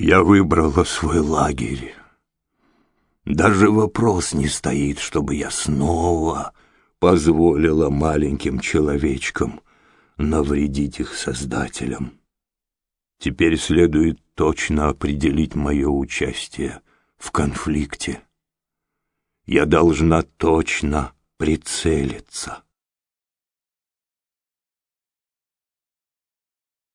Я выбрала свой лагерь. Даже вопрос не стоит, чтобы я снова позволила маленьким человечкам навредить их создателям. Теперь следует точно определить мое участие в конфликте. Я должна точно прицелиться.